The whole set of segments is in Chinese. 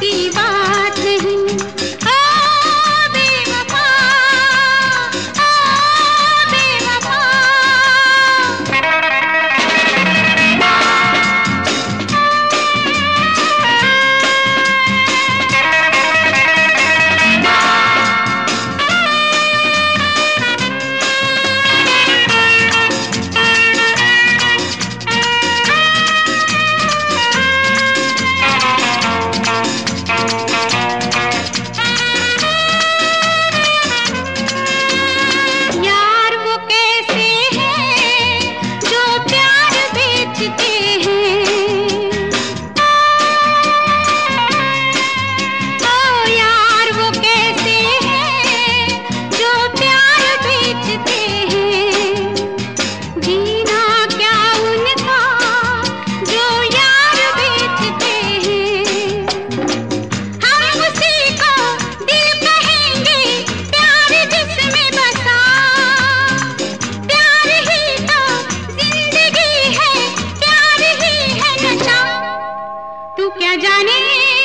地方 ஜனே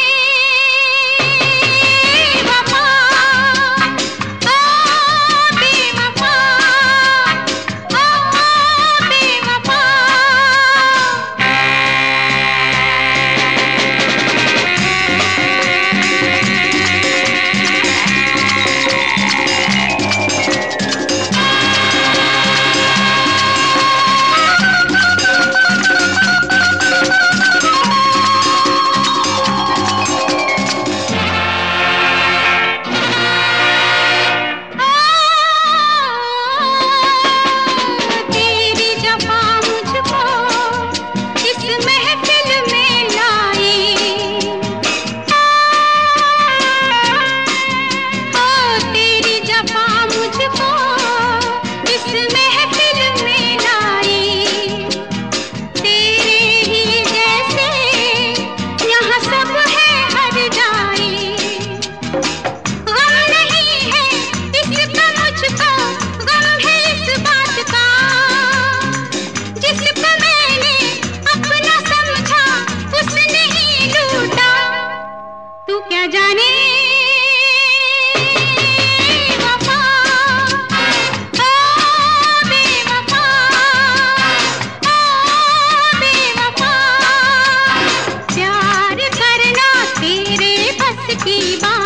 第八。